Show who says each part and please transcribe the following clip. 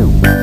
Speaker 1: Bye.